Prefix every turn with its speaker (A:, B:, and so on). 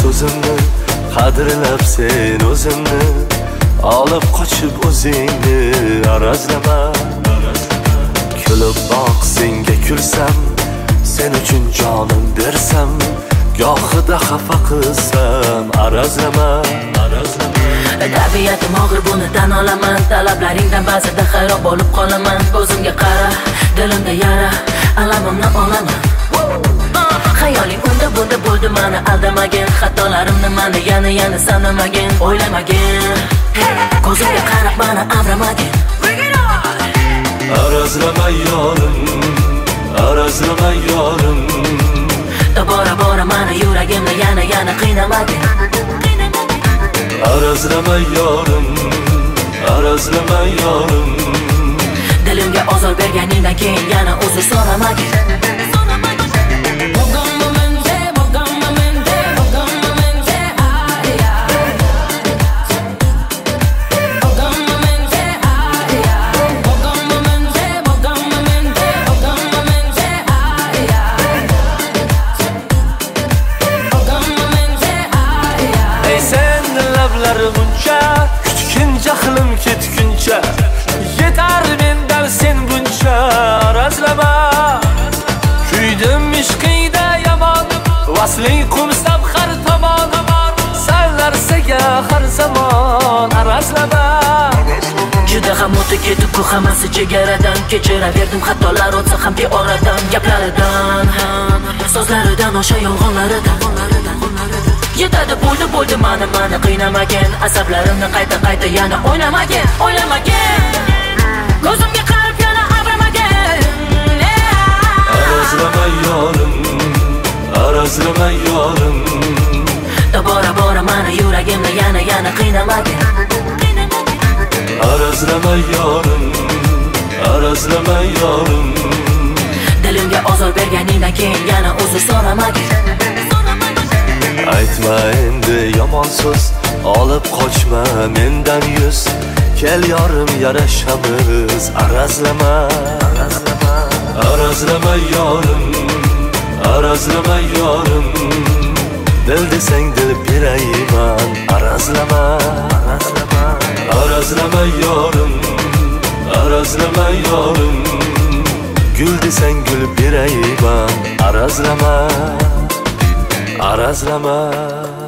A: so'zimni qadrlab sen o'zimni. Olib qochib o'zingni arazlama. Kulib boq senga kulsam sen uchun jonim bersam gohida xafa qilsam arazlama.
B: Tabiatim og'ir buni tan olaman. Talablaringdan ba'zida hayron bo'lib qolaman. Ko'zimga qara dilimda yara alamimni olaman. Hayoling unda bunda bo'ldi mani aldamagin Xatolarimni mani yana yana sanamagin O'ylamagin. Ko'zimga qarab mani avramagin
A: Arazlama yorim Arazlama yorim.
B: Tobora bora mani yuragimni yana yana qiynamagin
A: Arazlama yorim Arazlama yorim.
B: Dilimga ozor berganingdan keyin yana uzr so'ramagin
A: lablari buncha Kutgin jahlim ketguncha. Yetar mendan sen buncha Arazlama Kuydim ishqingda yomon Vasling qumsab har tomon. Sarlarsaga har zamon Arazlama
B: Juda ham o'tib ketib bu hammasi chegaradan Kechiraverdim. Xatolar o'tsa ham oradan Gaplaridan, so'zlaridan, o'sha yolg'onlaridan. Bo'ldi mani mani qiynamagin Asablarimni qayta qayta yana o'ynamagin O'ylamagin Ko'zimga qarab yana avramagin
A: Arazlama yorim Arazlama yorim.
B: Tobora bora mani yuragimni yana yana qiynamagin
A: Arazlama yorim Arazlama yorim.
B: Dilimga ozor berganingdan keyin yana uzr so'ramagin
A: Aytma endi yomon so'z Olib qochma mendan yuz Kel yorim yarashamiz Arazlama. Arazlama yorim Arazlama yorim Dil desang dil berayman Arazlama. Arazlama yorim Arazlama yorim Gul desang gul berayman Arazlama. Arazlama